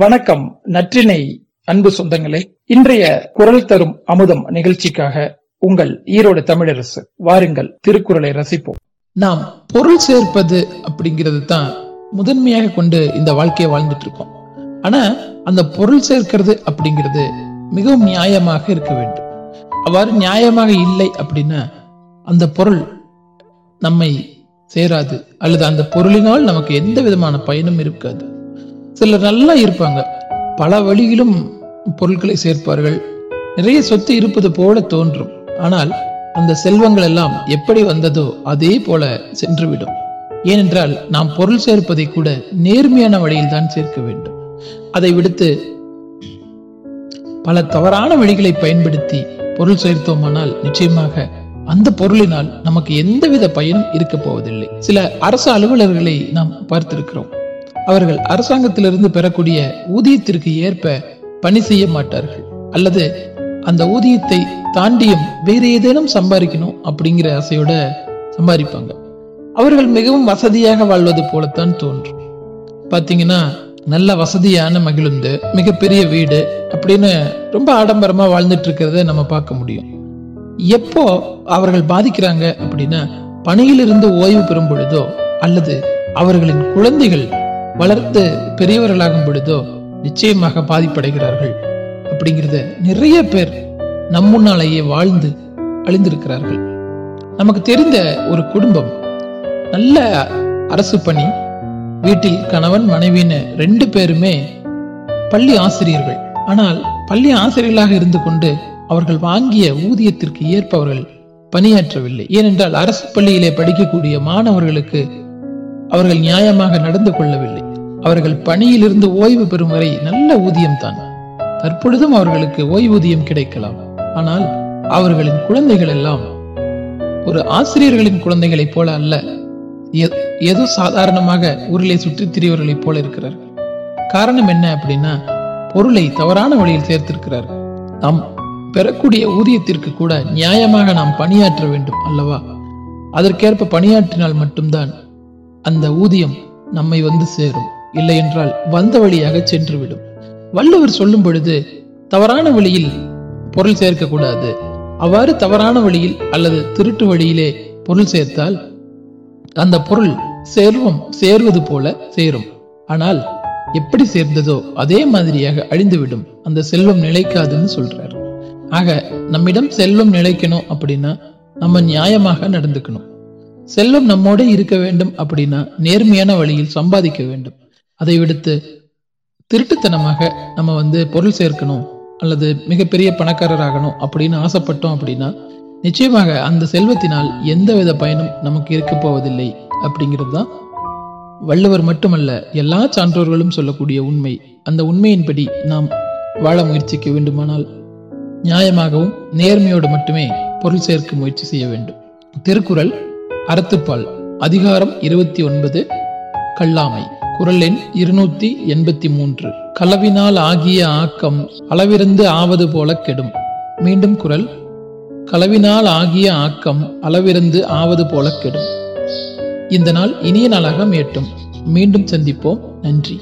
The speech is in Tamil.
வணக்கம் நற்றினை அன்பு சொந்தங்களே. இன்றைய குரல் தரும் அமுதம் நிகழ்ச்சிக்காக உங்கள் ஈரோடு தமிழரசு வாருங்கள் திருக்குறளை ரசிப்போம். நாம் பொருள் சேர்ப்பது அப்படிங்கிறது தான் முதன்மையாக கொண்டு இந்த வாழ்க்கையை வாழ்ந்துட்டு இருக்கோம். ஆனா அந்த பொருள் சேர்க்கிறது அப்படிங்கிறது மிகவும் நியாயமாக இருக்க வேண்டும். அவ்வாறு நியாயமாக இல்லை அப்படின்னா அந்த பொருள் நம்மை சேராது. அல்லது அந்த பொருளினால் நமக்கு எந்த விதமான பயனும் இருக்காது. சிலர் நல்லா இருப்பாங்க. பல வழியிலும் பொருட்களை சேர்ப்பார்கள். நிறைய சொத்து இருப்பது போல தோன்றும். ஆனால் அந்த செல்வங்கள் எல்லாம் எப்படி வந்ததோ அதே போல சென்றுவிடும். ஏனென்றால் நாம் பொருள் சேர்ப்பதை கூட நேர்மையான வழியில் தான் சேர்க்க வேண்டும். அதை விடுத்து பல தவறான வழிகளை பயன்படுத்தி பொருள் சேர்த்தோமானால் நிச்சயமாக அந்த பொருளினால் நமக்கு எந்தவித பயனும் இருக்க போவதில்லை. சில அரசு அலுவலர்களை நாம் பார்த்திருக்கிறோம். அவர்கள் அரசாங்கத்திலிருந்து பெறக்கூடிய ஊதியத்திற்கு ஏற்ப பணி செய்ய மாட்டார்கள். அல்லது அந்த ஊதியத்தை தாண்டியும் வேறு ஏதேனும் சம்பாதிக்கணும் அப்படிங்கிற ஆசையோட சம்பாதிப்பாங்க. அவர்கள் மிகவும் வசதியாக வாழ்வது போலத்தான் தோன்றும். பாத்தீங்கன்னா நல்ல வசதியான மகிழுந்து மிகப்பெரிய வீடு அப்படின்னு ரொம்ப ஆடம்பரமா வாழ்ந்துட்டு இருக்கிறத நம்ம பார்க்க முடியும். எப்போ அவர்கள் பாதிக்கிறாங்க அப்படின்னா பணியிலிருந்து ஓய்வு பெறும் பொழுதோ அல்லது அவர்களின் குழந்தைகள் வளர்த்து பெரியவர்களாகும் பொழுதோ நிச்சயமாக பாதிப்படைகிறார்கள். அப்படிங்கிறத நிறைய பேர் நம் முன்னாலேயே வாழ்ந்து அழிந்திருக்கிறார்கள். நமக்கு தெரிந்த ஒரு குடும்பம் நல்ல அரசு பணி வீட்டில் கணவன் மனைவின்னு ரெண்டு பேருமே பள்ளி ஆசிரியர்கள். ஆனால் பள்ளி ஆசிரியர்களாக இருந்து கொண்டு அவர்கள் வாங்கிய ஊதியத்திற்கு ஏற்ப அவர்கள் பணியாற்றவில்லை. ஏனென்றால் அரசு பள்ளியிலே படிக்கக்கூடிய மாணவர்களுக்கு அவர்கள் நியாயமாக நடந்து கொள்ளவில்லை. அவர்கள் பணியிலிருந்து ஓய்வு பெறும் வரை நல்ல ஊதியம் தான். தற்பொழுதும் அவர்களுக்கு ஓய்வூதியம் கிடைக்கலாம். ஆனால் அவர்களின் குழந்தைகள் எல்லாம் ஒரு ஆசிரியர்களின் குழந்தைகளைப் போல அல்ல. ஏதோ சாதாரணமாக ஊரிலே சுற்றித் திரியவர்களைப் போல இருக்கிறார்கள். காரணம் என்ன அப்படின்னா பொருளை தவறான வழியில் சேர்த்திருக்கிறார்கள். நாம் பெறக்கூடிய ஊதியத்திற்கு கூட நியாயமாக நாம் பணியாற்ற வேண்டும் அல்லவா? அதற்கேற்ப பணியாற்றினால் மட்டும்தான் அந்த ஊதியம் நம்மை வந்து சேரும். இல்லை என்றால் வந்த வழியாக சென்றுவிடும். வள்ளுவர் சொல்லும் பொழுது தவறான வழியில் பொருள் சேர்க்கக்கூடாது. அவ்வாறு தவறான வழியில் அல்லது திருட்டு வழியிலே பொருள் சேர்த்தால் அந்த பொருள் சேர்வம் சேர்வது போல சேரும். ஆனால் எப்படி சேர்ந்ததோ அதே மாதிரியாக அழிந்துவிடும். அந்த செல்வம் நிலைக்காதுன்னு சொல்றாரு. ஆக நம்மிடம் செல்வம் நிலைக்கணும் அப்படின்னா நம்ம நியாயமாக நடந்துக்கணும். செல்வம் நம்மோட இருக்க வேண்டும் அப்படின்னா நேர்மையான வழியில் சம்பாதிக்க வேண்டும். அதை விடுத்து திருட்டுத்தனமாக நம்ம வந்து பொருள் சேர்க்கணும் அல்லது மிகப்பெரிய பணக்காரர் ஆகணும் அப்படின்னு ஆசைப்பட்டோம் அப்படின்னா நிச்சயமாக அந்த செல்வத்தினால் எந்தவித பயனும் நமக்கு இருக்க போவதில்லை அப்படிங்கிறது தான் வள்ளுவர் மட்டுமல்ல எல்லா சான்றோர்களும் சொல்லக்கூடிய உண்மை. அந்த உண்மையின்படி நாம் வாழ முயற்சிக்க வேண்டுமானால் நியாயமாகவும் நேர்மையோடு மட்டுமே பொருள் சேர்க்க முயற்சி செய்ய வேண்டும். திருக்குறள் அறத்துப்பால் அதிகாரம் இருபத்தி ஒன்பது கல்லாமை. குரல் எண் இருநூத்தி எண்பத்தி மூன்று. களவினால் ஆகிய ஆக்கம் அளவிருந்து ஆவது போல கெடும். மீண்டும் குரல். களவினால் ஆகிய ஆக்கம் அளவிருந்து ஆவது போல கெடும். இந்த நாள் இனிய நாளாக மேட்டும் மீண்டும் சந்திப்போம். நன்றி.